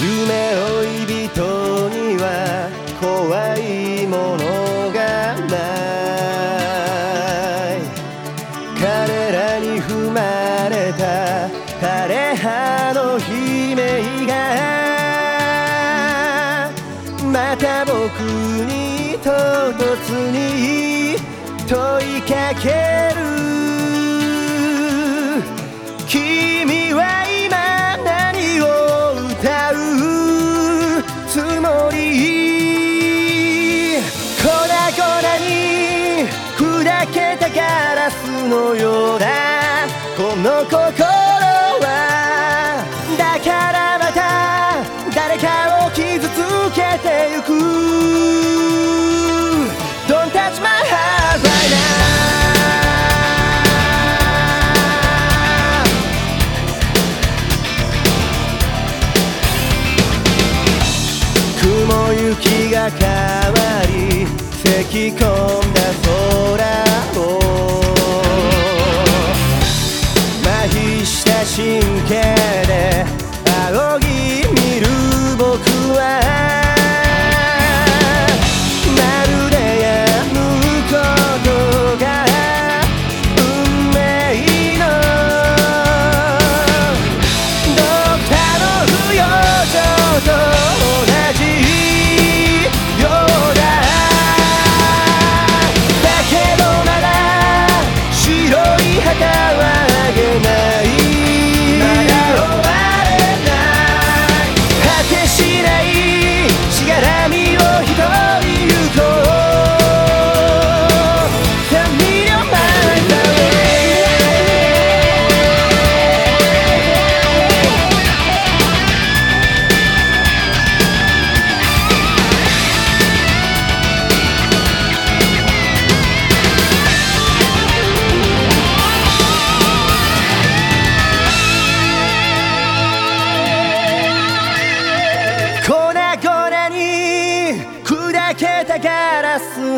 夢追い人には怖いものがない。彼らに踏まれた枯葉の悲鳴がまた僕に唐突に問いかける。つもり粉々に砕けたガラスのようだ。この心雪が変わり咳き込んだ空を。麻痺した神経で仰ぎ見る僕は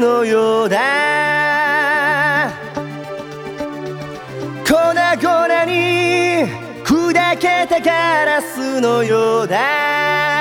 のようだ。粉々に砕けたガラスのようだ。